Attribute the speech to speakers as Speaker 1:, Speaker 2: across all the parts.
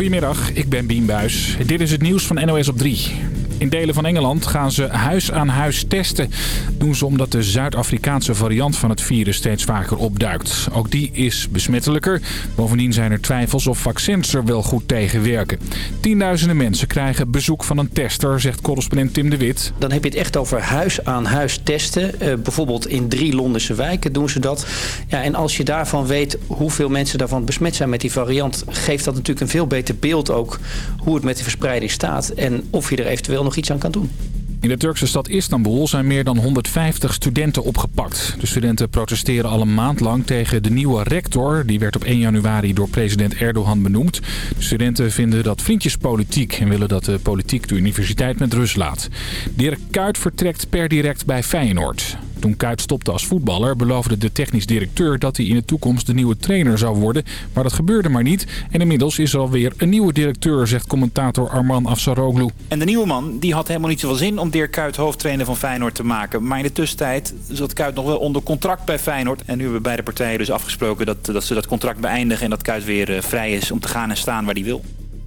Speaker 1: Goedemiddag, ik ben Bien Buis. Dit is het nieuws van NOS op 3. In delen van Engeland gaan ze huis aan huis testen. Doen ze omdat de Zuid-Afrikaanse variant van het virus steeds vaker opduikt. Ook die is besmettelijker. Bovendien zijn er twijfels of vaccins er wel goed tegen werken. Tienduizenden mensen krijgen bezoek van een tester, zegt correspondent Tim de Wit.
Speaker 2: Dan heb je het echt over huis aan huis testen. Uh, bijvoorbeeld in drie Londense wijken doen ze dat. Ja, en als je daarvan weet hoeveel mensen daarvan besmet zijn met die variant... geeft dat natuurlijk een veel beter beeld ook hoe het met de verspreiding staat. En of je er eventueel nog iets aan kan doen.
Speaker 1: In de Turkse stad Istanbul zijn meer dan 150 studenten opgepakt. De studenten protesteren al een maand lang tegen de nieuwe rector. Die werd op 1 januari door president Erdogan benoemd. De studenten vinden dat vriendjespolitiek en willen dat de politiek de universiteit met rust laat. Dirk Kuyt vertrekt per direct bij Feyenoord. Toen Kuyt stopte als voetballer beloofde de technisch directeur dat hij in de toekomst de nieuwe trainer zou worden. Maar dat gebeurde maar niet. En inmiddels is er alweer een nieuwe directeur, zegt commentator Arman Afsaroglu.
Speaker 3: En de nieuwe man die had helemaal niet zoveel zin om Dirk Kuyt hoofdtrainer van Feyenoord te maken. Maar in de tussentijd zat Kuyt nog wel onder contract bij Feyenoord. En nu hebben beide partijen dus afgesproken dat, dat ze dat contract beëindigen en dat Kuyt weer uh, vrij is om te gaan en staan waar hij wil.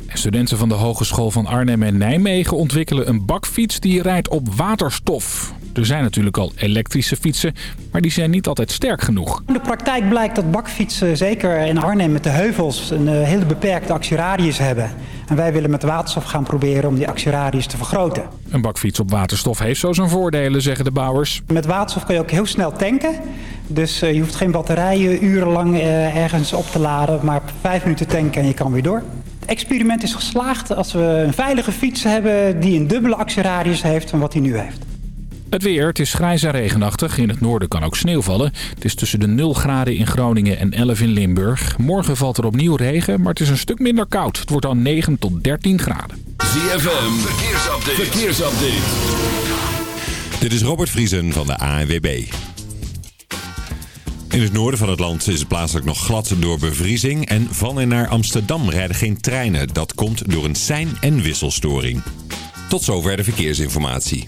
Speaker 1: Studenten van de Hogeschool van Arnhem en Nijmegen ontwikkelen een bakfiets die rijdt op waterstof. Er zijn natuurlijk al elektrische fietsen, maar die zijn niet altijd sterk genoeg.
Speaker 4: In de praktijk blijkt dat bakfietsen, zeker in Arnhem met de heuvels, een eh, hele beperkte actieradius hebben. En wij willen met waterstof gaan proberen om die actieradius te vergroten.
Speaker 1: Een bakfiets op waterstof heeft zo zijn voordelen, zeggen de bouwers.
Speaker 4: Met waterstof kun je ook heel snel tanken. Dus eh, je hoeft geen batterijen urenlang eh, ergens op te laden, maar vijf minuten tanken en je kan weer door. Het experiment is geslaagd als we een veilige fiets hebben die een dubbele actieradius heeft van wat hij nu heeft.
Speaker 1: Het weer, het is grijs en regenachtig. In het noorden kan ook sneeuw vallen. Het is tussen de 0 graden in Groningen en 11 in Limburg. Morgen valt er opnieuw regen, maar het is een stuk minder koud. Het wordt dan 9 tot 13 graden.
Speaker 5: ZFM, verkeersupdate. verkeersupdate. Dit is Robert Vriesen van de ANWB. In het noorden van het land is het plaatselijk nog glad door bevriezing. En van en naar Amsterdam rijden geen treinen. Dat komt door een sein- en wisselstoring. Tot zover de verkeersinformatie.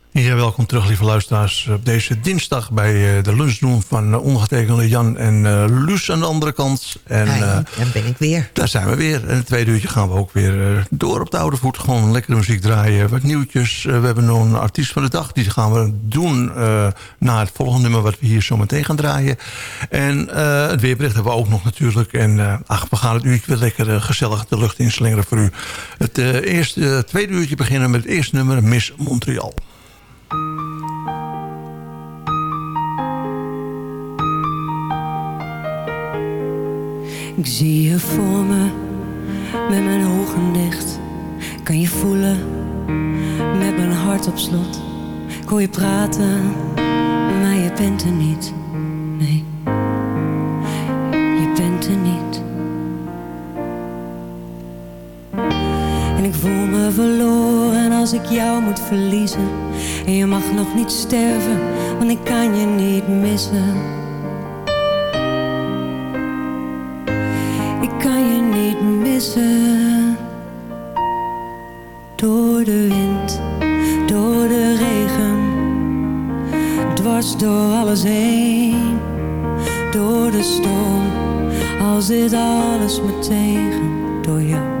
Speaker 6: Ja, welkom terug, lieve luisteraars. Op deze dinsdag bij eh, de lunchroom van uh, ondergetekende Jan en uh, Luus aan de andere kant. En,
Speaker 7: Hi, daar ben ik weer.
Speaker 6: Daar zijn we weer. En het tweede uurtje gaan we ook weer door op de oude voet. Gewoon lekkere muziek draaien, wat nieuwtjes. we hebben nog een artiest van de dag. Die gaan we doen na het volgende nummer wat we hier zo meteen gaan draaien. En het weerbericht hebben we ook nog natuurlijk. En ach, we gaan het uurtje weer lekker gezellig de lucht inslingeren voor u. Het eerste, tweede uurtje beginnen met het eerste nummer, Miss Montreal.
Speaker 7: Ik zie je voor me, met mijn ogen dicht. Kan je voelen, met mijn hart op slot. Ik hoor je praten, maar je bent er niet. Nee, verloren als ik jou moet verliezen. En je mag nog niet sterven, want ik kan je niet missen. Ik kan je niet missen. Door de wind, door de regen, dwars door alles heen. Door de storm, als dit alles me tegen, door jou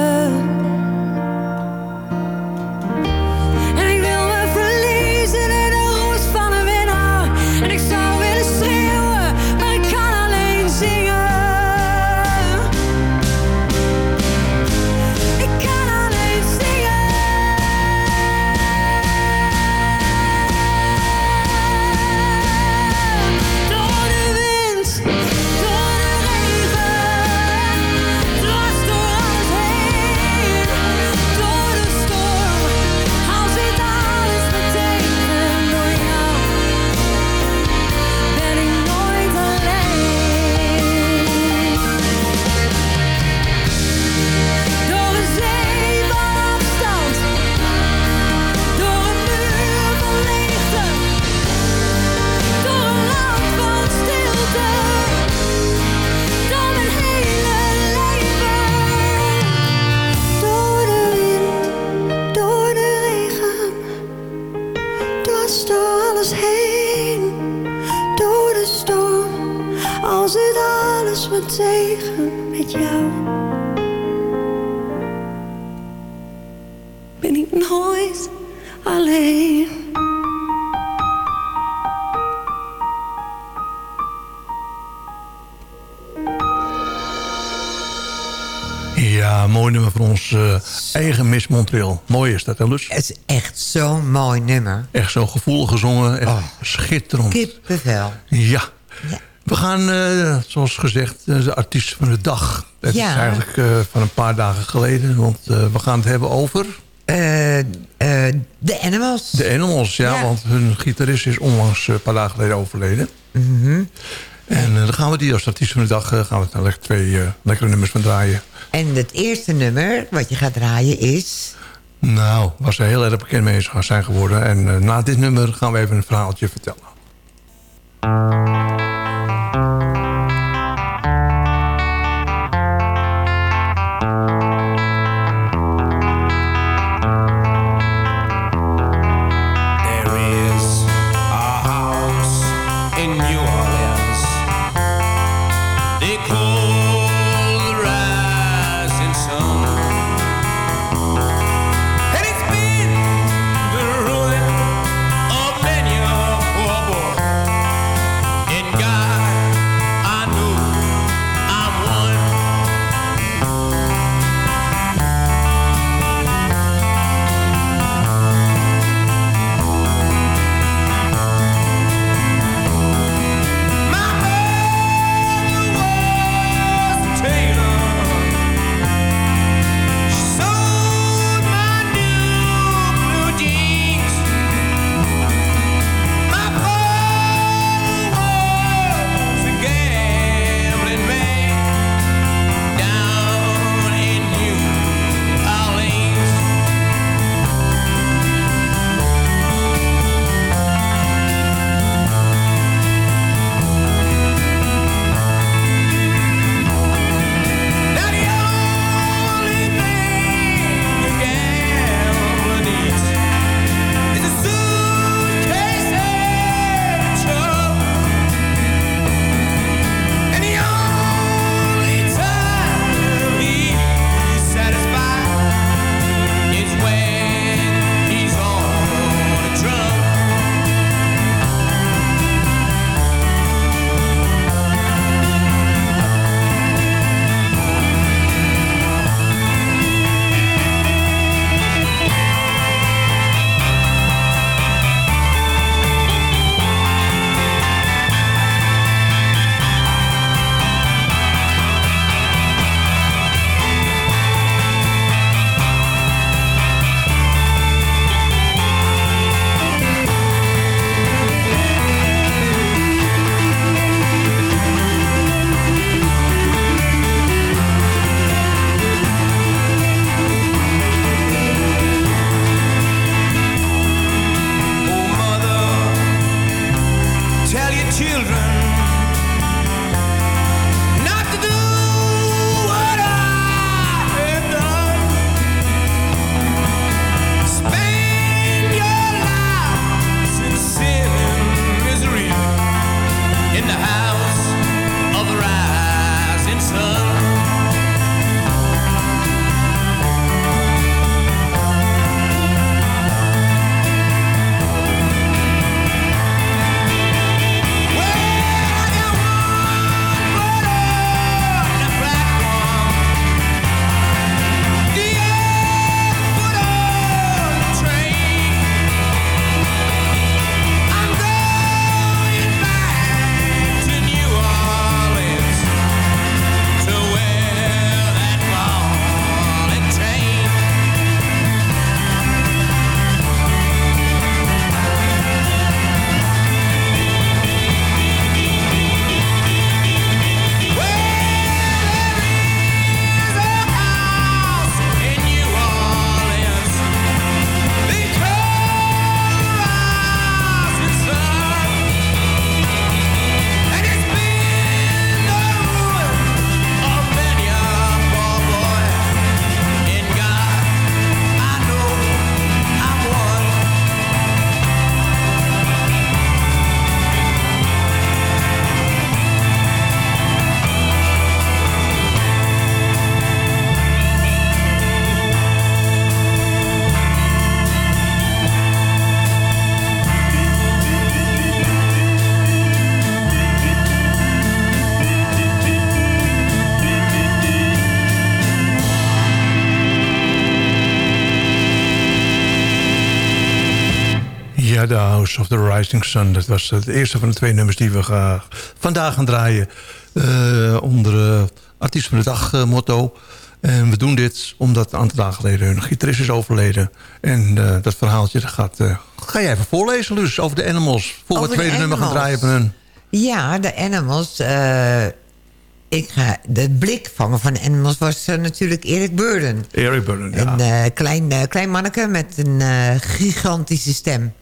Speaker 6: Ja, mooi nummer van ons eh, eigen Miss Montreal. Mooi is dat, hè, Lus?
Speaker 8: Het is echt zo'n mooi nummer.
Speaker 6: Echt zo gevoelig gezongen. Echt schitterend.
Speaker 8: Kippenvel.
Speaker 6: Ja. We gaan, eh, zoals gezegd, eh, de artiest van de dag. Dat
Speaker 8: Ja.
Speaker 6: is eigenlijk van een paar dagen geleden. Want we gaan het hebben over...
Speaker 8: De Animals.
Speaker 6: De Animals, ja,
Speaker 8: Ja.
Speaker 6: Want hun gitarist is onlangs eh, een paar dagen geleden overleden.
Speaker 8: Mhm.
Speaker 6: En eh, dan gaan we die als artiest van de dag... eh, gaan we daar lekker twee eh, lekkere nummers van draaien.
Speaker 8: En het eerste nummer wat je gaat draaien is...
Speaker 6: Nou, waar ze heel erg bekend mee zijn geworden. En eh, na dit nummer gaan we even een verhaaltje vertellen.
Speaker 9: Rising Sun.
Speaker 6: Dat was het eerste van de twee nummers die we vandaag gaan draaien. eh, onder uh, Artiest van de Dag eh, motto. En we doen dit omdat een aantal dagen geleden hun gitarist is overleden. En eh, dat verhaaltje dat gaat, eh, ga jij even voorlezen, dus over de Animals. Voor we
Speaker 8: Over
Speaker 6: het
Speaker 8: de
Speaker 6: tweede nummer gaan draaien van hun.
Speaker 8: Ja, de Animals. eh, ik ga, de blikvanger van de Animals was eh, natuurlijk Eric Burden.
Speaker 6: Eric Burden, ja.
Speaker 8: Een eh, klein, eh, klein manneke met een eh, gigantische stem.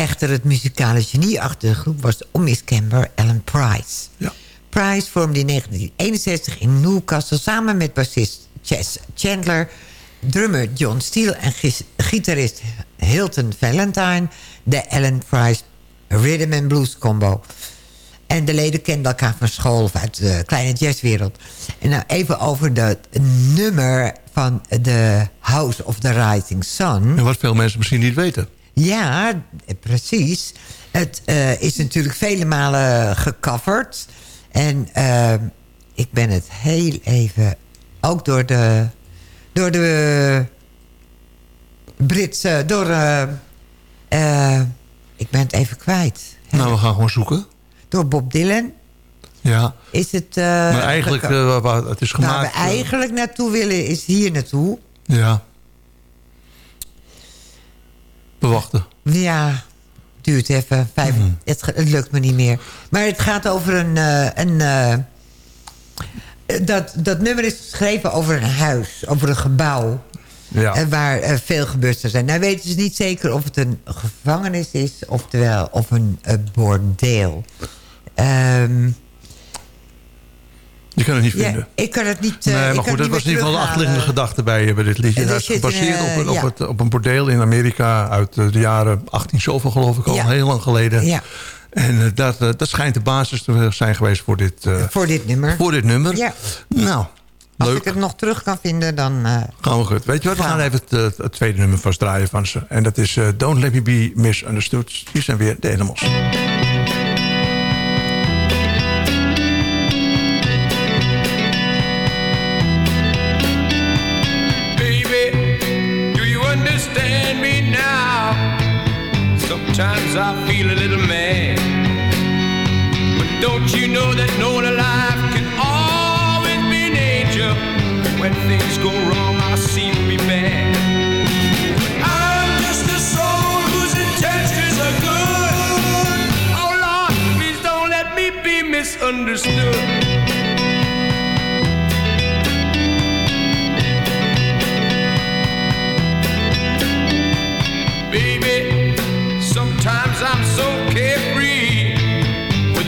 Speaker 8: Echter, het muzikale genie achter de groep was de onmiskenbaar Alan Price.
Speaker 6: Ja.
Speaker 8: Price vormde in 1961 in Newcastle samen met bassist Chess Chandler... drummer John Steele en gitarist Hilton Valentine... de Alan Price Rhythm and Blues combo. En de leden kenden elkaar van school of uit de kleine jazzwereld. En nou even over dat nummer van de House of the Rising Sun.
Speaker 6: En wat veel mensen misschien niet weten.
Speaker 8: Ja, precies. Het eh, is natuurlijk vele malen gecoverd. En eh, ik ben het heel even... ook door de... door de Britse... door... eh, ik ben het even kwijt.
Speaker 6: Nou, we gaan gewoon zoeken.
Speaker 8: Door Bob Dylan
Speaker 6: Ja.
Speaker 8: is het...
Speaker 6: maar eigenlijk, waar- waar het is
Speaker 8: Waar
Speaker 6: gemaakt...
Speaker 8: we eigenlijk naartoe willen is hier naartoe.
Speaker 6: ja. We wachten.
Speaker 8: Ja, duurt even. Vijf,
Speaker 6: Mhm.
Speaker 8: het, lukt me niet meer. Maar het gaat over een... eh, een eh, dat, dat nummer is geschreven over een huis, over een gebouw.
Speaker 6: Ja.
Speaker 8: eh, waar eh, veel gebeurd zou zijn. Nou weten ze niet zeker of het een gevangenis is... oftewel of een eh, bordeel. Ehm,
Speaker 6: Je kan het niet
Speaker 8: ja,
Speaker 6: vinden.
Speaker 8: ik kan het niet... eh,
Speaker 6: nee, maar goed, dat was in ieder geval de achterliggende gedachte bij, bij dit liedje. Dat is
Speaker 8: een,
Speaker 6: gebaseerd
Speaker 8: eh,
Speaker 6: op, een, op,
Speaker 8: ja.
Speaker 6: het, op een bordeel in Amerika uit eh, de jaren 18 zoveel geloof ik al,
Speaker 8: Ja.
Speaker 6: heel lang geleden.
Speaker 8: Ja.
Speaker 6: En eh, dat, eh, dat schijnt de basis te zijn geweest voor dit, eh,
Speaker 8: Voor dit nummer.
Speaker 6: voor dit nummer.
Speaker 8: Ja.
Speaker 6: Nou,
Speaker 8: Als
Speaker 6: leuk.
Speaker 8: ik het nog terug kan vinden, dan... eh,
Speaker 6: Gaan we goed. Weet je wat, we
Speaker 8: Gaan
Speaker 6: gaan even het, eh, het tweede nummer vast draaien van ze. En dat is eh, Don't Let Me Be Misunderstood. Hier zijn weer de Animals.
Speaker 10: I feel a little mad. But don't you know that no one alive can always be an angel? When things go wrong, I seem to be bad. I'm just a soul whose intentions are good. Oh Lord, please don't let me be misunderstood.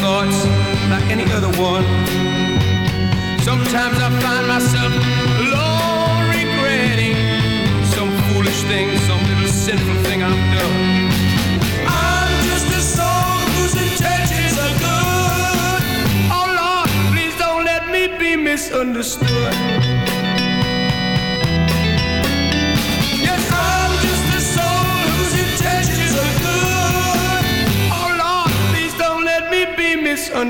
Speaker 10: thoughts like any other one. Sometimes I find myself alone regretting some foolish thing, some little sinful thing I've done. I'm just a soul whose intentions are good. Oh Lord, please don't let me be misunderstood.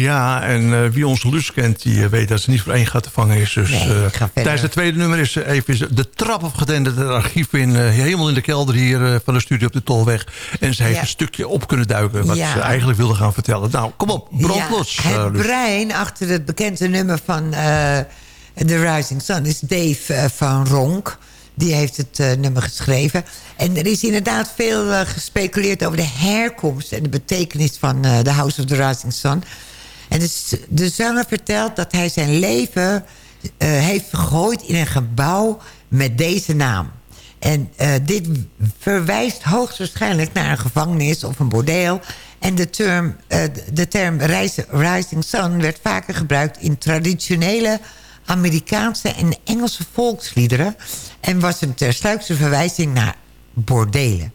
Speaker 6: Ja, en eh, wie onze Luus kent, die eh, weet dat ze niet voor één gaat te vangen is. Dus
Speaker 8: Nee,
Speaker 6: eh, tijdens het tweede nummer is ze even de trap opgedend. Het archief in, helemaal in de kelder hier van de studio op de Tolweg. En ze heeft
Speaker 8: Ja.
Speaker 6: een stukje op kunnen duiken wat
Speaker 8: Ja.
Speaker 6: ze eigenlijk wilde gaan vertellen. Nou, kom op, brand los.
Speaker 8: het brein achter het bekende nummer van... The Rising Sun is Dave van Ronk. Die heeft het nummer geschreven. En er is inderdaad veel gespeculeerd over de herkomst... en de betekenis van The House of the Rising Sun. En de, s- de zanger vertelt dat hij zijn leven eh, heeft gegooid... in een gebouw met deze naam. En eh, dit verwijst hoogstwaarschijnlijk naar een gevangenis of een bordeel. En de term, eh, de term Rising Sun werd vaker gebruikt in traditionele Amerikaanse en Engelse volksliederen. En was een tersluikse verwijzing naar bordelen.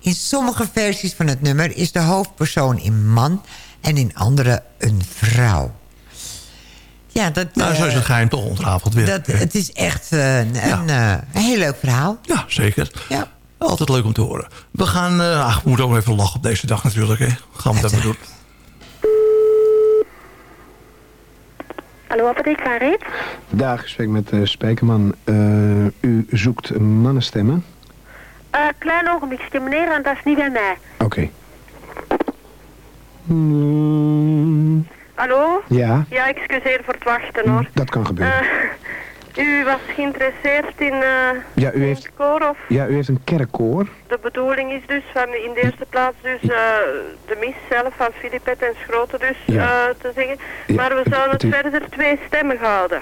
Speaker 8: In sommige versies van het nummer is de hoofdpersoon een man en in andere een vrouw. Ja, dat,
Speaker 6: Nou, zo is
Speaker 8: eh,
Speaker 6: het geheim toch ontrafeld weer.
Speaker 8: dat, het is echt eh, een, een, eh, een heel leuk verhaal.
Speaker 6: Ja, zeker.
Speaker 8: Ja.
Speaker 6: Altijd leuk om te horen. We gaan... eh, ach, we moeten ook even lachen op deze dag natuurlijk. Hè. Gaan we dat even doen.
Speaker 11: Hallo, apotheek Farid.
Speaker 12: Dag, ik spreek met uh, Spijkerman. Eh, u zoekt mannenstemmen?
Speaker 11: Eh klein ogenblikje, meneer, en dat is niet bij mij.
Speaker 12: Oké. Hmm,
Speaker 11: Hallo?
Speaker 12: ja,
Speaker 11: Ja, excuseer voor het wachten, hoor.
Speaker 12: dat kan gebeuren.
Speaker 11: Eh, u was geïnteresseerd in eh
Speaker 12: ja, u heeft,
Speaker 11: koor, of
Speaker 12: ja, u heeft een kerkkoor.
Speaker 11: de bedoeling is dus van in de eerste plaats dus eh, de mis zelf van Filipet en Schroten dus
Speaker 12: Ja.
Speaker 11: te zeggen.
Speaker 12: Ja,
Speaker 11: Maar we zouden
Speaker 12: het
Speaker 11: verder twee stemmen houden.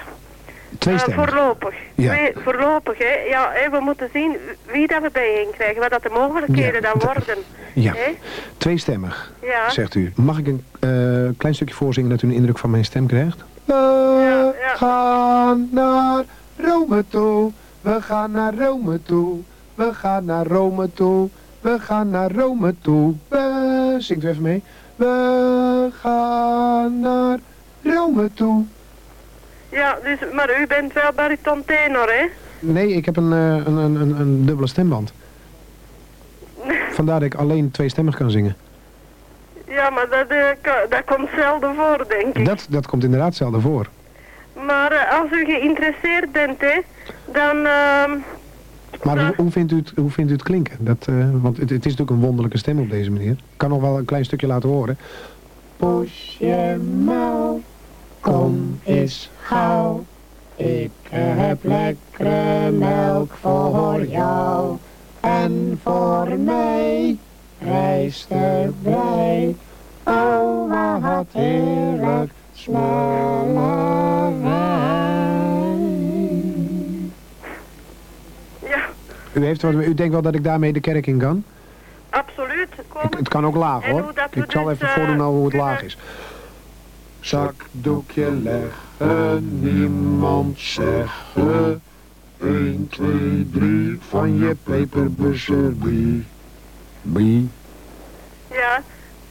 Speaker 12: Twee
Speaker 11: Eh,
Speaker 12: stemmen.
Speaker 11: voorlopig.
Speaker 12: Ja.
Speaker 11: Twee, voorlopig, hè. Ja, hè, we moeten zien wie dat we bijeen krijgen, wat dat de mogelijkheden
Speaker 12: Ja,
Speaker 11: dan worden.
Speaker 12: Ja,
Speaker 11: Hè?
Speaker 12: tweestemmig,
Speaker 11: Ja.
Speaker 12: zegt u. Mag ik een eh, klein stukje voorzingen dat u een indruk van mijn stem krijgt? We gaan naar Rome toe. We gaan naar Rome toe. We gaan naar Rome toe. We gaan naar Rome toe. We... Zingt u even mee. We gaan naar Rome toe.
Speaker 11: Ja, dus, maar u bent wel bariton tenor, hè?
Speaker 12: Nee, ik heb een, eh, een, een, een, een dubbele stemband. Vandaar dat ik alleen tweestemmig kan zingen.
Speaker 11: Ja, maar dat, eh, dat komt zelden voor, denk ik.
Speaker 12: Dat, dat komt inderdaad zelden voor.
Speaker 11: Maar eh, als u geïnteresseerd bent, hè, dan... ehm,
Speaker 12: Maar hoe, hoe, vindt u het, hoe vindt u het klinken? Dat, eh, want het, het is natuurlijk een wonderlijke stem op deze manier. Ik kan nog wel een klein stukje laten horen. Poes je mouw, kom eens gauw. Ik heb lekkere melk voor jou. En voor mij rijst erbij. Oh, wat heerlijk smellerij.
Speaker 11: ja,
Speaker 12: U, heeft wat, u denkt wel dat ik daarmee de kerk in kan?
Speaker 11: absoluut. Kom.
Speaker 12: Het kan ook laag hoor. Ik zal
Speaker 11: dus,
Speaker 12: even
Speaker 11: eh,
Speaker 12: voordoen nou hoe het laag is. Zakdoekje leggen, niemand zeggen. 1, 2, 3 van je peperbusser brie. Brie.
Speaker 11: Ja,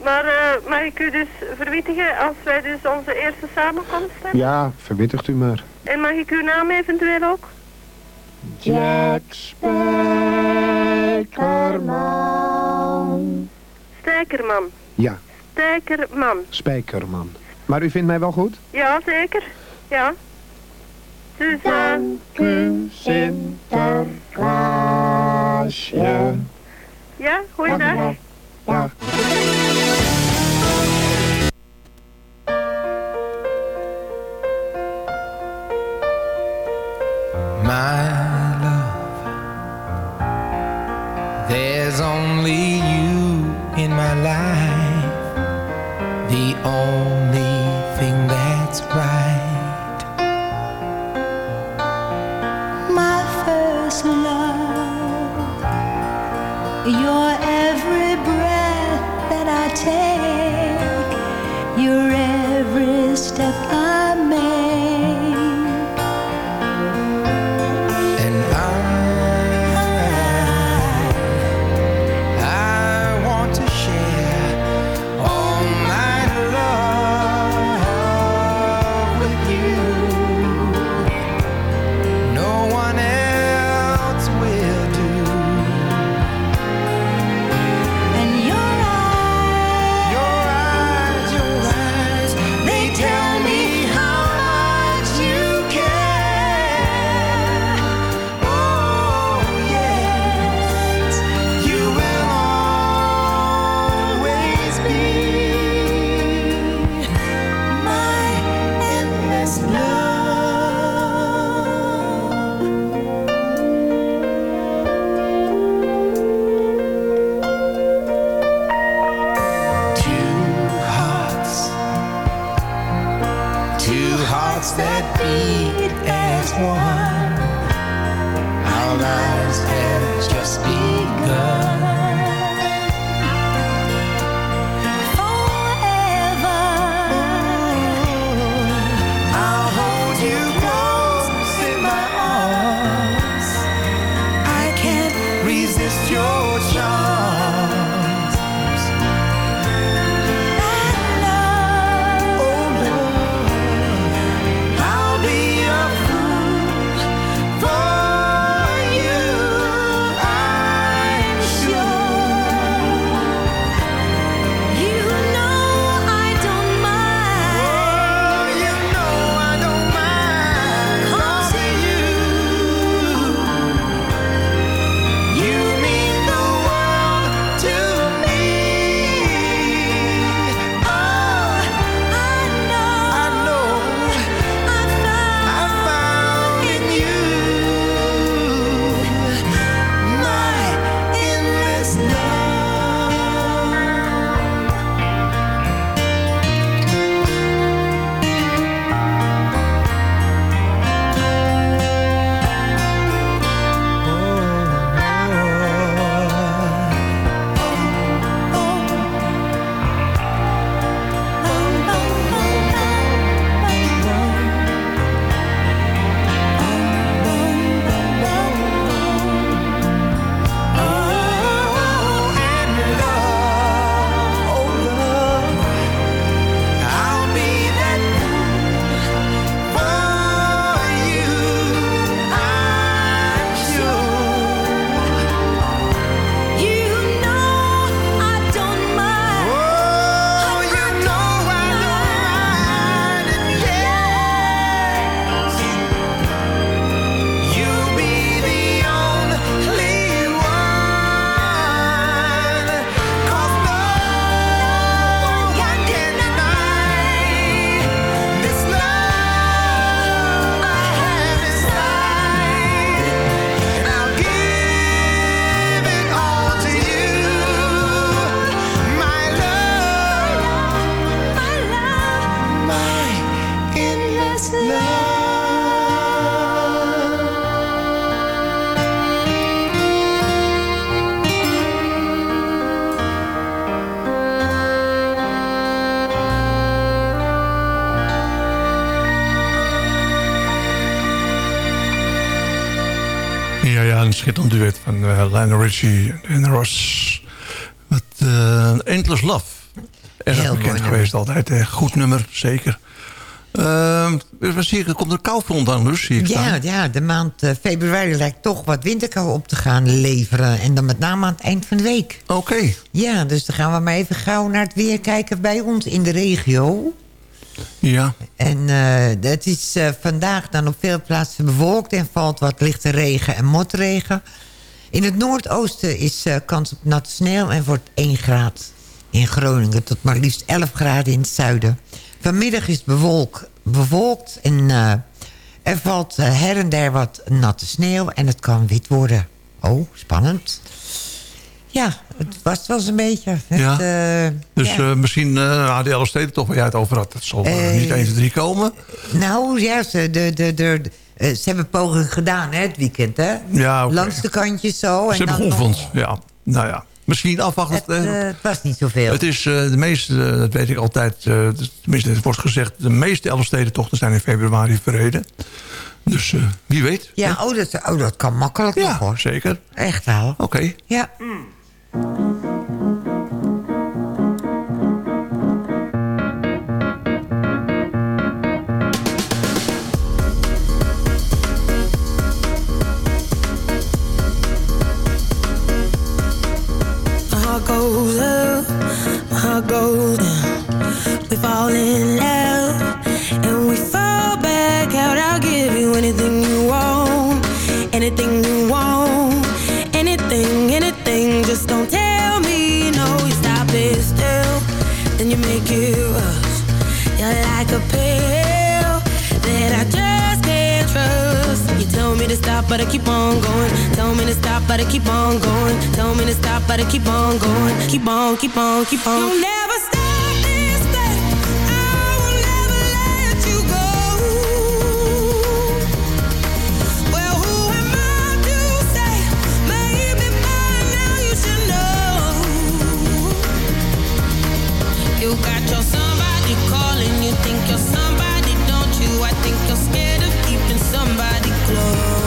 Speaker 11: maar eh, mag ik u dus verwittigen als wij dus onze eerste samenkomst hebben?
Speaker 12: Ja, verwittigt u maar.
Speaker 11: En mag ik uw naam eventueel ook?
Speaker 12: Jack Spijkerman.
Speaker 11: Stijkerman.
Speaker 12: Ja,
Speaker 11: Stijkerman.
Speaker 12: Spijkerman. Maar u vindt mij wel goed?
Speaker 11: Ja, zeker. Ja. Dus, eh...
Speaker 12: Sinterklaasje.
Speaker 11: Ja, goeiedag.
Speaker 12: Dag.
Speaker 9: My love, there's only you in my life, the only
Speaker 6: schitterend duet van uh, Lionel Richie en Ross. Met uh, Endless Love. Erg
Speaker 8: Heel
Speaker 6: bekend geweest altijd. hè. Goed nummer, zeker. Uh, zie ik, er komt een koufront aan, dus zie ik
Speaker 8: Ja,
Speaker 6: staan.
Speaker 8: ja, de maand eh, februari lijkt toch wat winterkou op te gaan leveren. En dan met name aan het eind van de week.
Speaker 6: Oké.
Speaker 8: Ja, dus dan gaan we maar even gauw naar het weer kijken bij ons in de regio.
Speaker 6: Ja.
Speaker 8: En eh, het is eh, vandaag dan op veel plaatsen bewolkt en valt wat lichte regen en motregen. In het noordoosten is eh, kans op natte sneeuw en wordt 1 graad in Groningen... tot maar liefst 11 graden in het zuiden. Vanmiddag is het bewolk, bewolkt en eh, er valt eh, her en der wat natte sneeuw... en het kan wit worden. Oh, spannend. Ja, het was wel eens een beetje. Het,
Speaker 6: Ja.
Speaker 8: eh,
Speaker 6: Dus
Speaker 8: ja.
Speaker 6: eh, misschien uh, de Steden toch waar jij het over had. Dat zal eh, niet 1, 2, 3 komen.
Speaker 8: Nou, ja, ze, de, de, de, ze hebben poging gedaan hè, het weekend, hè?
Speaker 6: Ja.
Speaker 8: Langs de kantjes zo.
Speaker 6: Ze
Speaker 8: en
Speaker 6: hebben
Speaker 8: dan nog-
Speaker 6: geoefend. Ja, nou ja. Misschien afwachten.
Speaker 8: Het, het was niet zoveel.
Speaker 6: Het is eh, de meeste, dat weet ik altijd, eh, tenminste het wordt gezegd... de meeste Elfstedentochten zijn in februari verreden. Dus eh, wie weet.
Speaker 8: Ja, oh dat, oh, dat kan makkelijk nog,
Speaker 6: Ja,
Speaker 8: hoor.
Speaker 6: zeker.
Speaker 8: Echt wel.
Speaker 6: Oké.
Speaker 8: Ja.
Speaker 13: Heart goes up, my heart goes down. We fall in love but I keep on going. Tell me to stop, but I keep on going. Tell me to stop, but I keep on going. Keep on, keep on, keep on. You'll never stop this thing. I will never let you go. Well, who am I to say? Maybe by now you should know. You got your somebody calling, you think you're somebody, don't you? I think you're scared of keeping somebody close.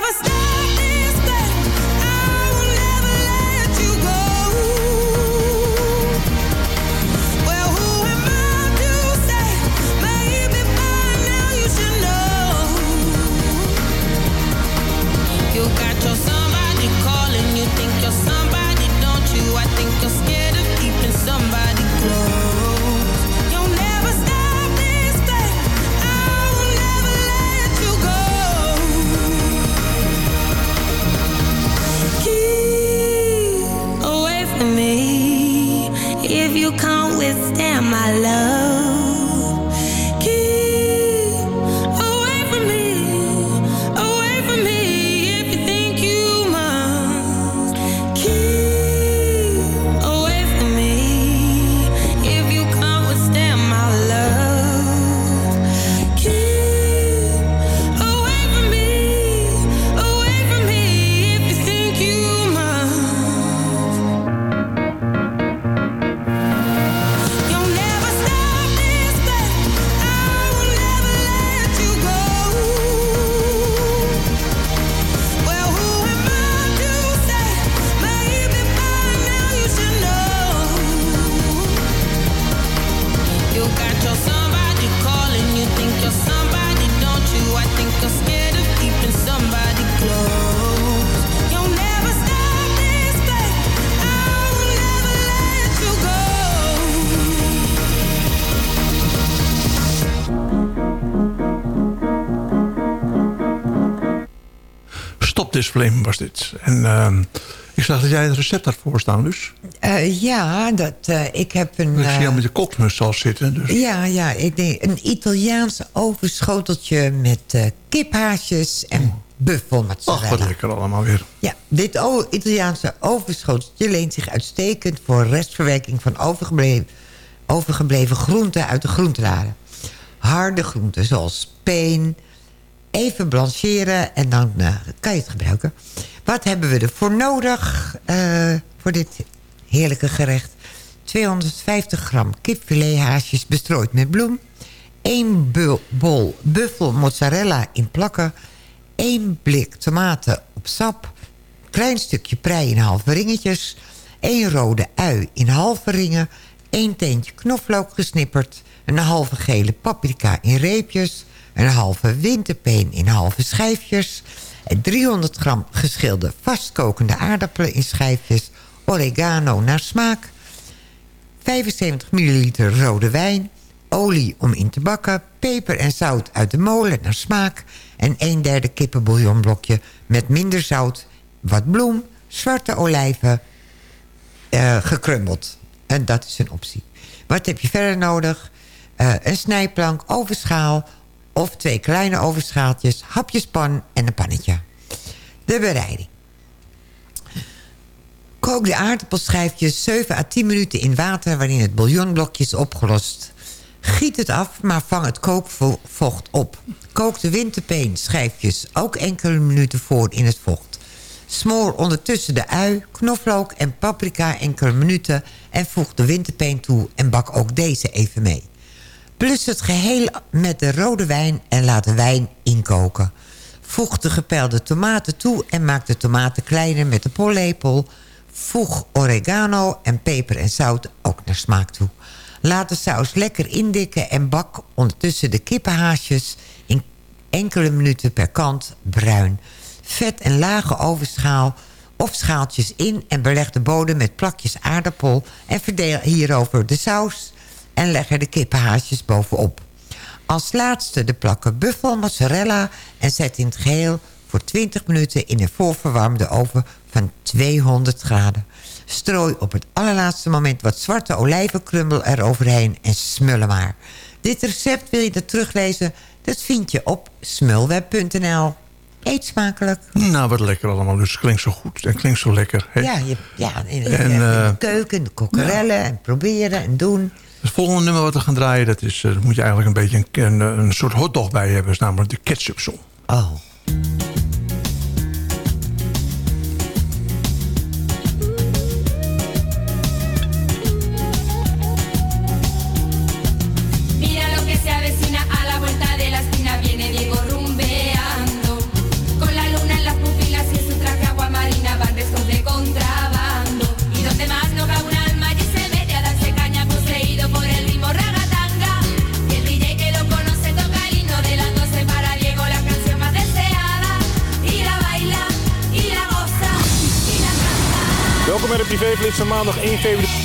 Speaker 13: can't withstand my love. Stop This
Speaker 6: Flame was dit. En ehm, ik zag dat jij een recept had voorstaan, dus.
Speaker 8: Ja, dat, eh, ik heb een...
Speaker 6: Ik zie jou
Speaker 8: eh,
Speaker 6: met de kokmus al zitten. Dus.
Speaker 8: Ja, ja, ik denk een Italiaans ovenschoteltje met kiphaasjes en buffelmozzarella.
Speaker 6: Ach, wat lekker allemaal weer.
Speaker 8: Ja, dit Italiaanse ovenschoteltje leent zich uitstekend... voor restverwerking van overgebleven, overgebleven groenten uit de groentelade. Harde groenten zoals peen, even blancheren en dan eh, kan je het gebruiken. Wat hebben we ervoor nodig eh, voor dit heerlijke gerecht? 250 gram kipfilethaasjes bestrooid met bloem. 1 bol buffel mozzarella in plakken. 1 blik tomaten op sap. Klein stukje prei in halve ringetjes. 1 rode ui in halve ringen. 1 teentje knoflook gesnipperd. Een halve gele paprika in reepjes. Een halve winterpeen in halve schijfjes. En 300 gram geschilde vastkokende aardappelen in schijfjes. Oregano naar smaak. 75 milliliter rode wijn, olie om in te bakken... peper en zout uit de molen naar smaak... en een derde kippenbouillonblokje met minder zout... wat bloem, zwarte olijven, gekrummeld. En dat is een optie. Wat heb je verder nodig? Eh, een snijplank, ovenschaal of twee kleine overschaaltjes... hapjespan en een pannetje. De bereiding. Kook de aardappelschijfjes 7 à 10 minuten in water... waarin het bouillonblokje is opgelost. Giet het af, maar vang het kookvocht op. Kook de winterpeen schijfjes ook enkele minuten voor in het vocht. Smoor ondertussen de ui, knoflook en paprika enkele minuten... en voeg de winterpeen toe en bak ook deze even mee. Plus het geheel met de rode wijn en laat de wijn inkoken. Voeg de gepelde tomaten toe en maak de tomaten kleiner met de pollepel. Voeg oregano en peper en zout ook naar smaak toe. Laat de saus lekker indikken en bak ondertussen de kippenhaasjes... in enkele minuten per kant bruin. Vet en lage ovenschaal of schaaltjes in... en beleg de bodem met plakjes aardappel... en verdeel hierover de saus en leg er de kippenhaasjes bovenop. Als laatste de plakken buffel mozzarella... en zet in het geheel voor 20 minuten in een voorverwarmde oven van 200 graden. Strooi op het allerlaatste moment wat zwarte olijvenkrummel eroverheen en smullen maar. Dit recept wil je dat teruglezen? Dat vind je op smulweb.nl. Eet smakelijk.
Speaker 6: Nou, wat lekker allemaal. Dus het klinkt zo goed en klinkt zo lekker. Hè?
Speaker 8: Ja, je, ja in,
Speaker 6: En,
Speaker 8: in
Speaker 6: eh,
Speaker 8: de keuken, de kokkerellen en proberen en doen.
Speaker 6: Het volgende nummer wat we gaan draaien... dat is, eh, daar moet je eigenlijk een beetje een, een, een soort hotdog bij hebben. Is namelijk de ketchup song.
Speaker 8: Oh.
Speaker 14: Van
Speaker 15: maandag 1 februari.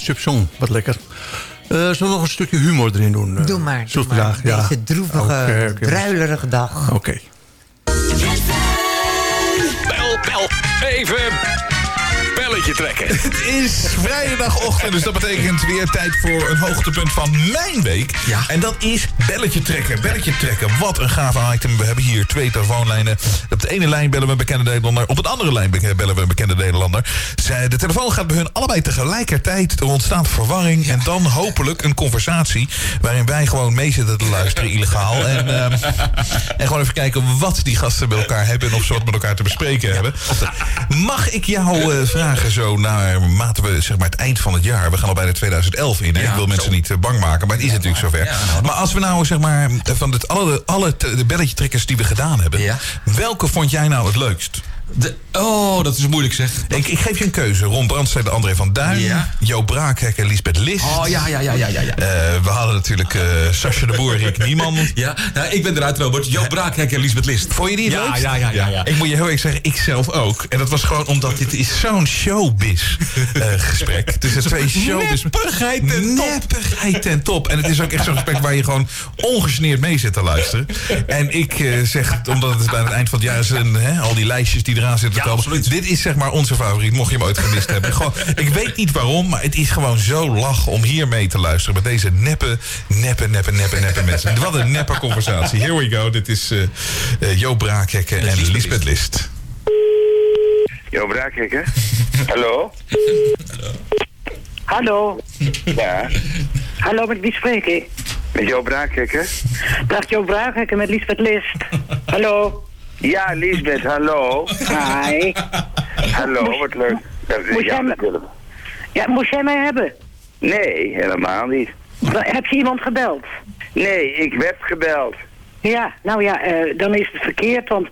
Speaker 6: Ja. De ketchup song. Wat lekker. Eh zullen we nog een stukje humor erin doen?
Speaker 8: Doe maar, doe maar.
Speaker 6: vandaag? Ja.
Speaker 8: Deze droevige,
Speaker 6: oké.
Speaker 8: druilerige dag.
Speaker 6: Oké.
Speaker 16: Bel, bel, even. Belletje trekken.
Speaker 17: Het is vrijdagochtend, dus dat betekent weer tijd voor een hoogtepunt van mijn week. En dat is belletje trekken. Belletje trekken. Wat een gaaf item. We hebben hier twee telefoonlijnen. De ene lijn bellen we een bekende Nederlander. Op de andere lijn be- bellen we een bekende Nederlander. Zij, de telefoon gaat bij hun allebei tegelijkertijd. Er ontstaat verwarring. En dan hopelijk een conversatie. Waarin wij gewoon mee zitten te luisteren, illegaal. En, ehm, en gewoon even kijken wat die gasten met elkaar hebben. En of ze wat met elkaar te bespreken hebben. Mag ik jou eh, vragen zo naar mate we zeg maar het eind van het jaar. We gaan al bijna 2011 in. Hè? ik wil mensen niet eh, bang maken, maar het is natuurlijk zover. maar als we nou zeg maar van het, alle, alle de belletje trekkers die we gedaan hebben. Welke vond jij nou het leukst?
Speaker 18: Oh, dat is moeilijk zeg.
Speaker 17: Ik, ik geef je een keuze. Ron Brandstede, André van Duin.
Speaker 18: Ja.
Speaker 17: Jo Braakhek en Lisbeth List.
Speaker 18: Oh, ja, ja, ja, ja, ja. ja.
Speaker 17: Eh, we hadden natuurlijk eh Sascha de Boer, Rick Nieman.
Speaker 18: Ja, nou, ik ben eruit, Robert. Jo Braakhek en Lisbeth List.
Speaker 17: Vond je die
Speaker 18: ja, ja, ja, ja, ja.
Speaker 17: Ik moet je heel erg zeggen, ik zelf ook. En dat was gewoon omdat dit is zo'n showbiz eh, gesprek. Het is een twee showbiz...
Speaker 18: Neppigheid ten top.
Speaker 17: Neppigheid ten top. En het is ook echt zo'n gesprek waar je gewoon ongegeneerd mee zit te luisteren. En ik zeg, omdat het bij het eind van het jaar is... En, hè, al die lijstjes die eraan zitten te komen. Dit is zeg maar onze favoriet, mocht je hem ooit gemist hebben. Gewoon, ik weet niet waarom, maar het is gewoon zo lach om hier mee te luisteren. Met deze neppe, neppe, neppe, neppe, neppe mensen. Wat een neppe conversatie. Here we go. Dit is eh eh, Joop Braakhekken en Lisbeth List.
Speaker 19: Jo, Braakhekken. Hallo?
Speaker 20: Hallo.
Speaker 19: Ja,
Speaker 20: Hallo, met wie spreek ik?
Speaker 19: met Jo Braakhekken.
Speaker 20: Dag Jo Braakhekken met Lisbeth List. Hallo.
Speaker 19: Ja, Lisbeth, hallo.
Speaker 20: Hi.
Speaker 19: Hallo, wat leuk. Dat is
Speaker 20: Moest jij
Speaker 19: Jan
Speaker 20: me-. Ja, moest jij mij hebben?
Speaker 19: Nee, helemaal niet.
Speaker 20: Heb je iemand gebeld?
Speaker 19: Nee, ik werd gebeld.
Speaker 20: Ja, nou ja, eh, dan is het verkeerd, want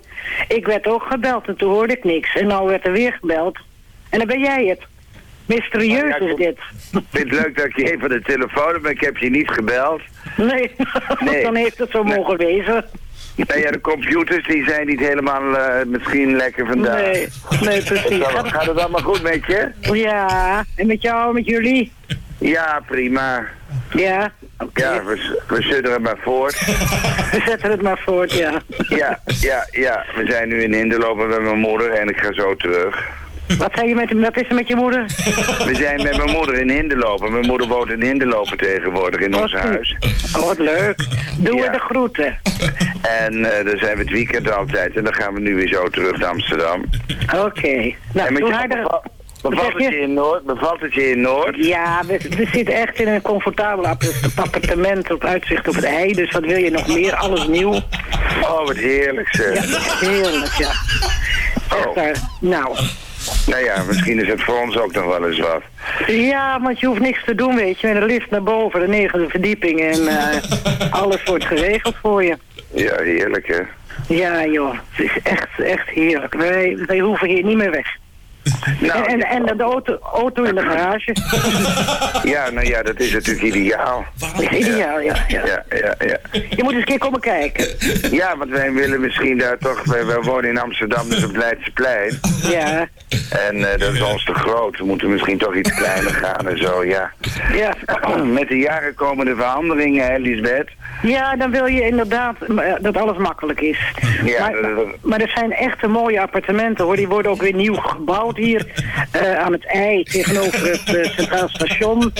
Speaker 20: ik werd ook gebeld en toen hoorde ik niks. En nou werd er weer gebeld. En dan ben jij het. Mysterieus is dit.
Speaker 19: Ik vind het leuk dat ik je even de telefoon heb, maar ik heb je niet gebeld.
Speaker 20: Nee,
Speaker 19: Nee.
Speaker 20: dan heeft het zo mogen wezen.
Speaker 19: Nou ja, de computers die zijn niet helemaal eh, misschien lekker vandaag.
Speaker 20: Nee, nee, precies.
Speaker 19: Gaat, gaat het allemaal goed met je?
Speaker 20: Ja, en met jou, met jullie?
Speaker 19: Ja, prima.
Speaker 20: Ja,
Speaker 19: Ja, we, we sudderen maar voort.
Speaker 20: we zetten het maar voort, ja.
Speaker 19: Ja, ja, ja. We zijn nu in Hinderlopen met mijn moeder en ik ga zo terug.
Speaker 20: Wat, zei je met, wat is er met je moeder?
Speaker 19: We zijn met mijn moeder in Hinderlopen. Mijn moeder woont in Hinderlopen tegenwoordig in ons huis.
Speaker 20: Oh, wat leuk. Doe
Speaker 19: Ja.
Speaker 20: we de groeten.
Speaker 19: En eh daar zijn we het weekend altijd. En dan gaan we nu weer zo terug naar Amsterdam.
Speaker 20: Oké. Nou,
Speaker 19: en met
Speaker 20: doe haar de...
Speaker 19: bevalt het
Speaker 20: je?
Speaker 19: in Noord? Bevalt het je in Noord?
Speaker 20: Ja, we, we zitten echt in een comfortabel app- appartement op uitzicht op het ei. Dus wat wil je nog meer? Alles nieuw.
Speaker 19: Oh, wat heerlijk zeg.
Speaker 20: Ja, heerlijk, ja.
Speaker 19: Oh.
Speaker 20: Nou,
Speaker 19: Nou ja, misschien is het voor ons ook nog wel eens wat.
Speaker 20: ja, want je hoeft niks te doen, weet je. Met een lift naar boven, de negende verdieping. En eh, alles wordt geregeld voor je.
Speaker 19: Ja, heerlijk hè.
Speaker 20: Ja, joh. Het is echt, echt heerlijk. Wij, wij hoeven hier niet meer weg.
Speaker 19: Nou,
Speaker 20: en, en, en de auto, auto in de garage.
Speaker 19: Ja, nou ja, dat is natuurlijk ideaal.
Speaker 20: Ideaal, ja, ja.
Speaker 19: Ja, ja, ja.
Speaker 20: Je moet eens een keer komen kijken.
Speaker 19: Ja, want wij willen misschien daar toch... Wij, wij wonen in Amsterdam, dus op het Leidseplein.
Speaker 20: Ja.
Speaker 19: En eh, dat is ons te groot. We moeten misschien toch iets kleiner gaan en zo, ja.
Speaker 20: Ja.
Speaker 19: Met de jaren komen de veranderingen, hè, Lisbeth?
Speaker 20: Ja, dan wil je inderdaad eh, dat alles makkelijk is.
Speaker 19: Ja,
Speaker 20: maar,
Speaker 19: dat-
Speaker 20: maar er zijn echte mooie appartementen hoor. Die worden ook weer nieuw gebouwd hier eh, aan het ei tegenover het eh, Centraal Station.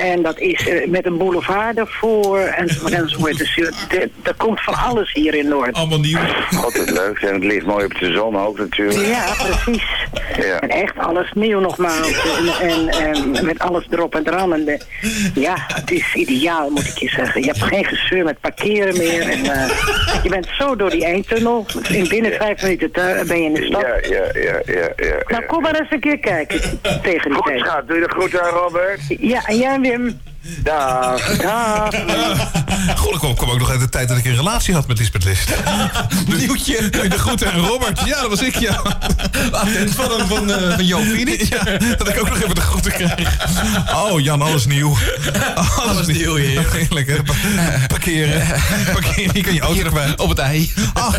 Speaker 20: En dat is eh, met een boulevard ervoor enzovoort enzovoort. Dus er- komt van alles hier in Noord.
Speaker 17: Allemaal nieuw.
Speaker 19: God, wat leuk. En het ligt mooi op de zon ook natuurlijk.
Speaker 20: Ja, precies.
Speaker 19: Ja.
Speaker 20: En echt alles nieuw nogmaals. En, en, en met alles erop en eraan. En de, ja, het is ideaal moet ik je zeggen. Je hebt geen gezeur met parkeren meer. En, eh, je bent zo door die eindtunnel. In binnen vijf minuten ben je in de stad.
Speaker 19: Ja, ja, ja, ja, ja.
Speaker 20: Nou, kom maar eens een keer kijken tegen die
Speaker 19: Goed, schat. Doe je de groet aan, Robert?
Speaker 20: Ja, en jij Wim.
Speaker 19: Dag.
Speaker 20: Dag.
Speaker 17: Goh, ik kom, kom ook nog uit de tijd dat ik een relatie had met Lisbeth List. Nieuwtje. De groeten aan Robert. Ja, dat was ik, ja.
Speaker 18: Attent van, een- van, eh, van Joop, vind je niet?
Speaker 17: Ja, dat ik ook nog even de groeten krijg. Oh, Jan, alles nieuw. Alles,
Speaker 18: nieuw, heer.
Speaker 17: Heerlijk, hè? Pa- parkeren. Parkeren, hier kan je auto erbij.
Speaker 18: Op het ei.
Speaker 17: Ach,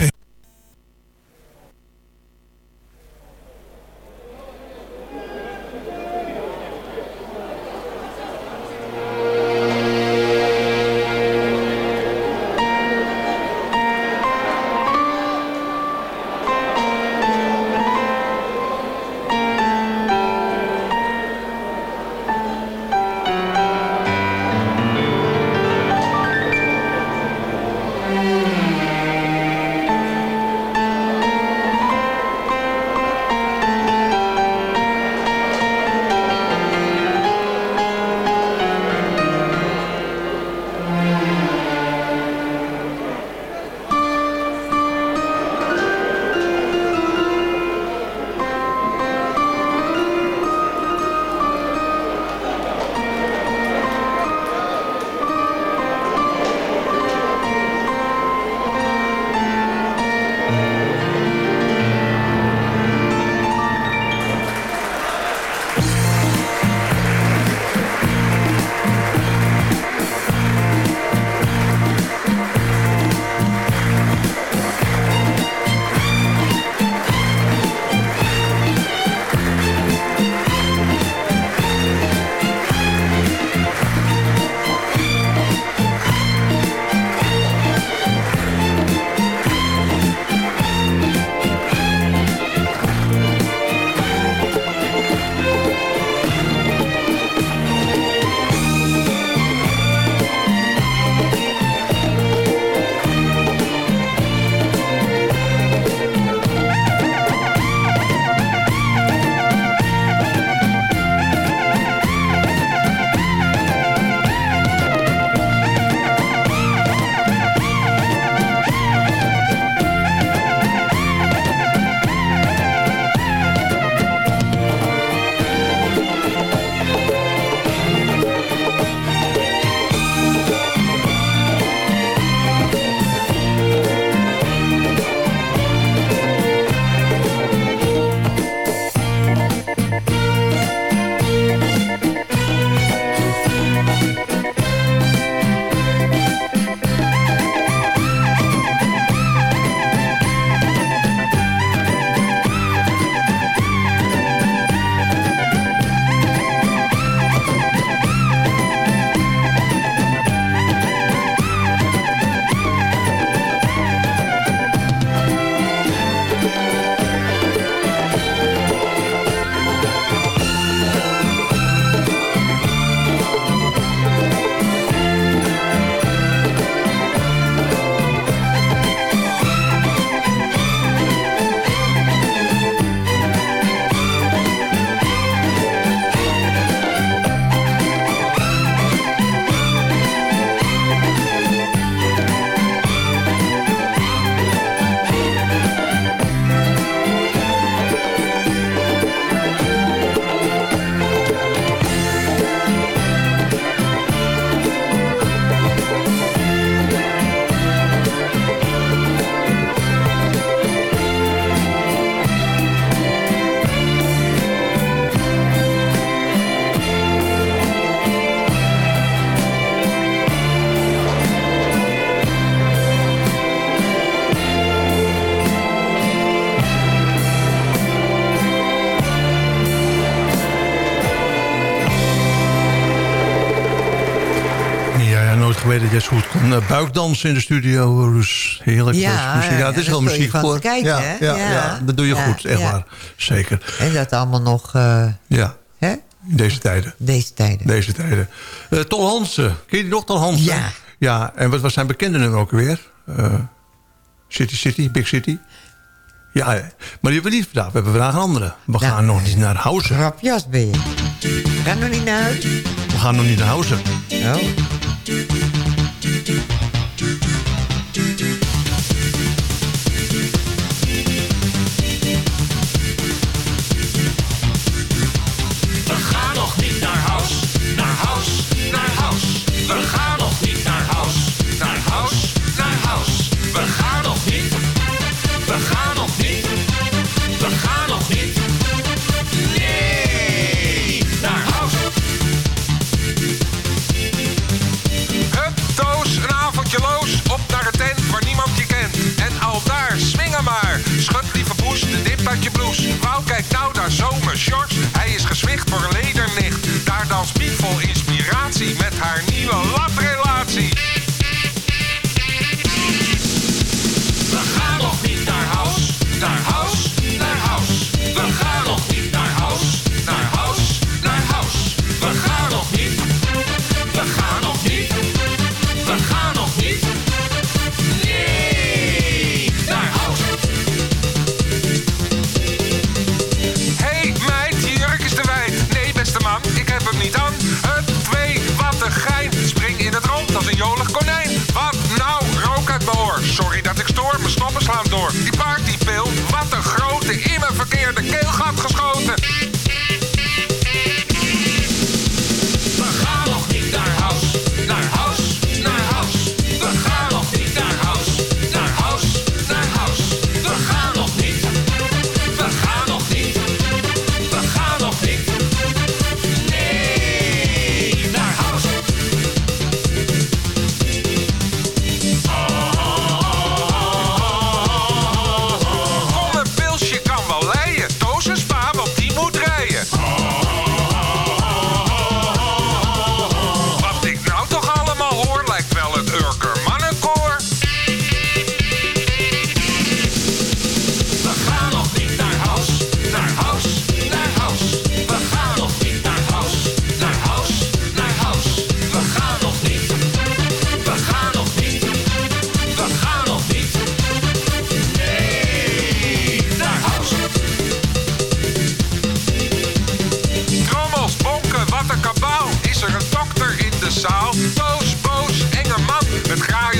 Speaker 6: kan uh, buikdansen in de studio. Heerlijk.
Speaker 8: Ja,
Speaker 6: muziek. ja, het is wel muziek voor.
Speaker 8: kijken,
Speaker 6: ja,
Speaker 8: hè?
Speaker 6: ja,
Speaker 8: Ja.
Speaker 6: ja, dat doe je goed, echt waar. Zeker.
Speaker 8: En dat allemaal nog eh,
Speaker 6: Ja,
Speaker 8: hè?
Speaker 6: in deze tijden.
Speaker 8: deze tijden.
Speaker 6: Deze tijden. Eh Tol Hansen. Ken je die nog, Tol Hansen?
Speaker 8: Ja.
Speaker 6: Ja, en wat was zijn bekende nummer ook weer? Eh, City City, Big City. Ja, maar die hebben we niet vandaag. We hebben vandaag een andere. We gaan nog niet naar Hausen.
Speaker 8: Grapjas ben je. Ga nog niet naar huis?
Speaker 6: We gaan nog niet naar Hausen.
Speaker 8: Oh.
Speaker 9: We Wauw, kijk nou daar zomer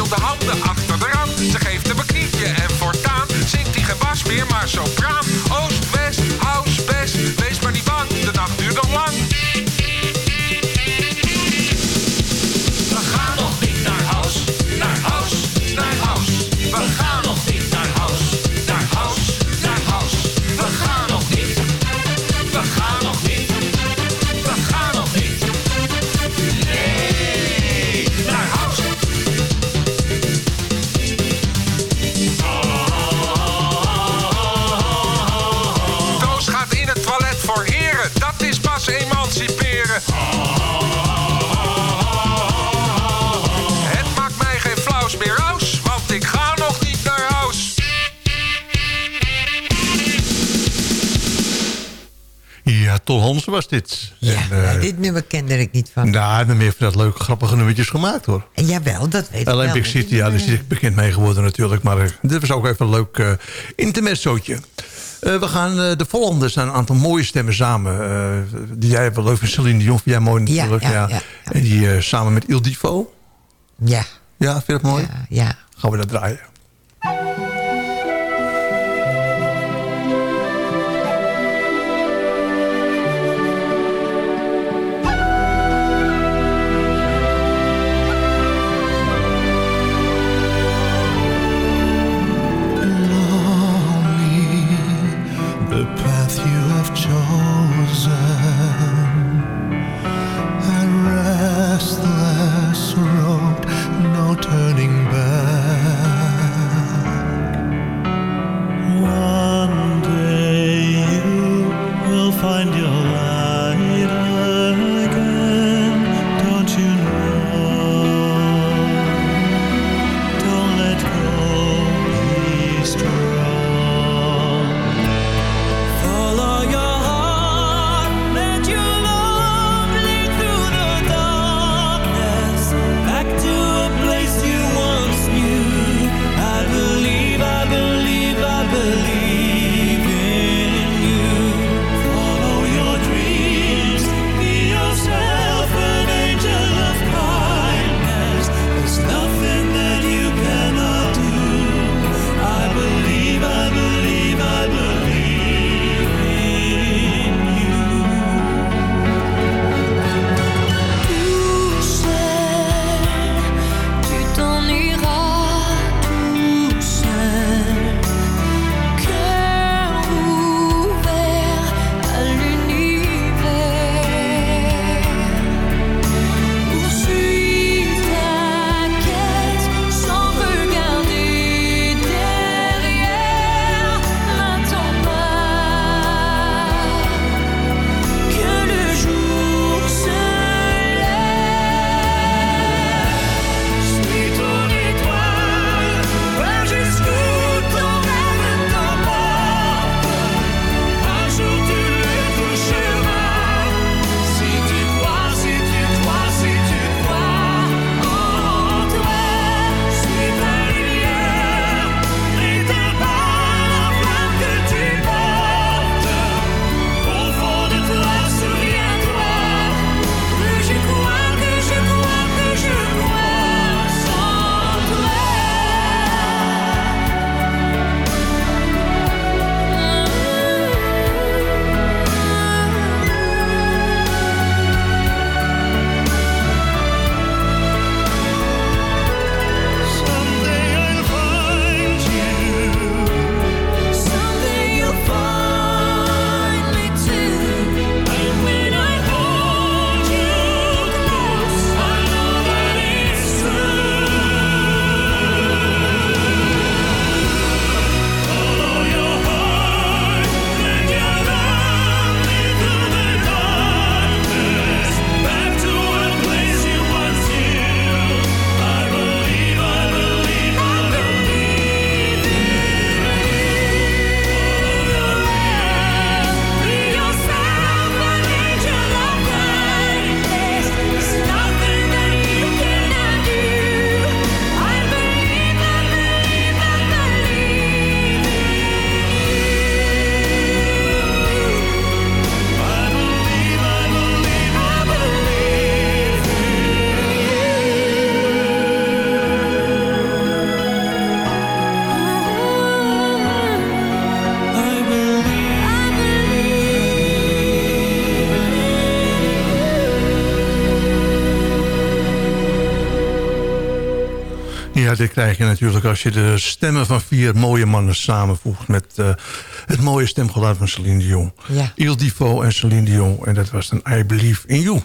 Speaker 9: De handen achter de rand. Ze geeft hem een knietje en voortaan zingt hij geen bas meer, maar sopraan.
Speaker 6: Ja, Tol Hansen was dit.
Speaker 8: Ja,
Speaker 6: En, eh,
Speaker 8: dit nummer kende ik niet van.
Speaker 6: Nou, hij heeft meer van dat leuke, grappige nummertjes gemaakt, hoor.
Speaker 8: En jawel, dat weet ik
Speaker 6: Alleen
Speaker 8: wel.
Speaker 6: Big City, ja, daar is hij bekend mee geworden natuurlijk. Maar eh, dit was ook even een leuk uh, intermezzootje. Uh, we gaan uh, de volgende zijn een aantal mooie stemmen samen. Uh, die jij wel leuk Celine Dion vind jij mooi natuurlijk.
Speaker 8: Ja, ja,
Speaker 6: ja.
Speaker 8: ja, ja.
Speaker 6: En die samen met Il Divo.
Speaker 8: Ja.
Speaker 6: Ja, vind je dat mooi?
Speaker 8: Ja, ja.
Speaker 6: Gaan we dat draaien.
Speaker 21: find your krijg je natuurlijk als je de stemmen van vier mooie mannen samenvoegt... met eh, het mooie stemgeluid van Celine Dion.
Speaker 8: Ja.
Speaker 21: Il Divo en Celine Dion. En dat was dan I Believe in You.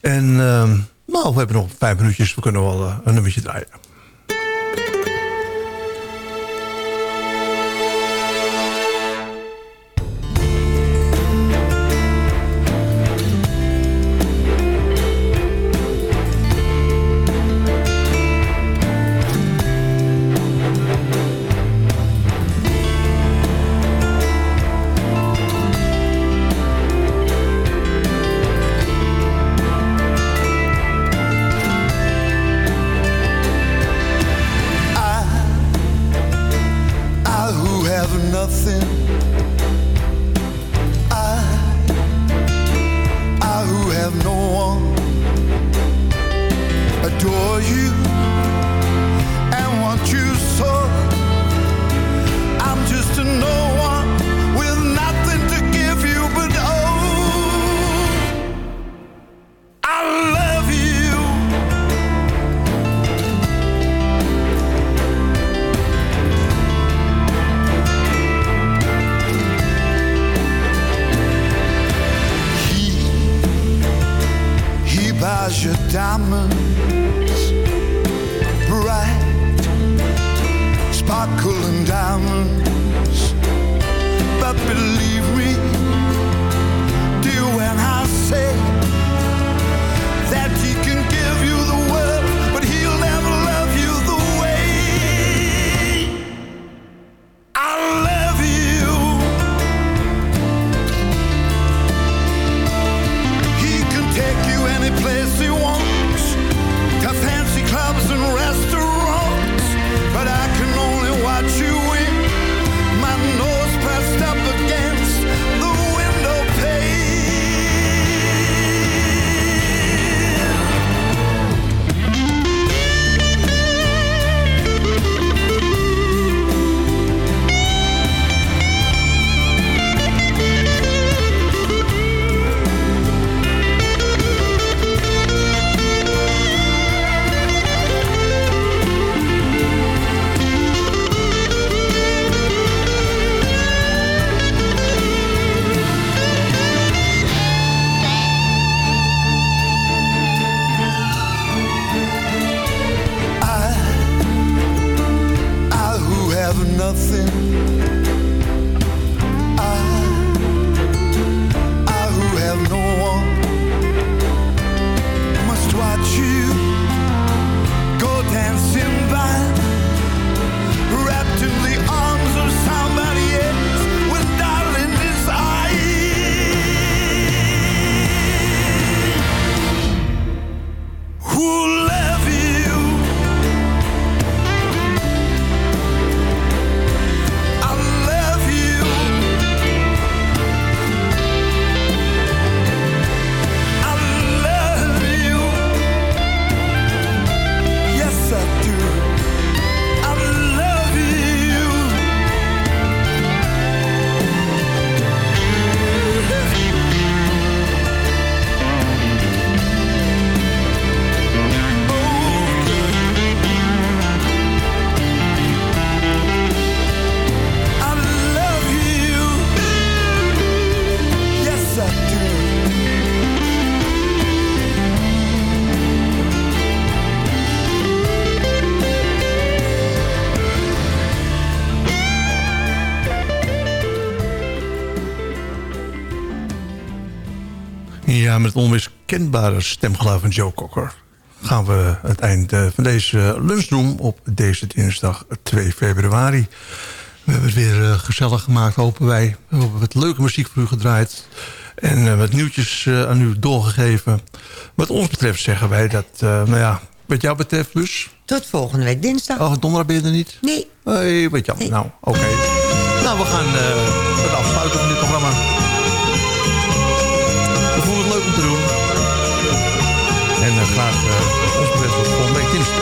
Speaker 21: En ehm, nou, we hebben nog vijf minuutjes. We kunnen wel eh, een nummertje draaien. Ja, met het onmiskenbare stemgeluid van Joe Cocker... gaan we het eind eh, van deze lunch doen op deze dinsdag 2 februari. We hebben het weer eh, gezellig gemaakt, hopen wij. We hebben wat leuke muziek voor u gedraaid. En eh, wat nieuwtjes eh, aan u doorgegeven. Wat ons betreft zeggen wij dat, eh, nou ja, wat jou betreft dus...
Speaker 8: Tot volgende week dinsdag.
Speaker 21: Oh, donderdag ben je er niet?
Speaker 8: Nee.
Speaker 21: Hey, wat jammer. Nou, oké. Nou, we gaan eh, het afsluiten van dit programma. Graag eh, ons betreft tot volgende week dinsdag.